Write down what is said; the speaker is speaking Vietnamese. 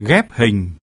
ghép hình.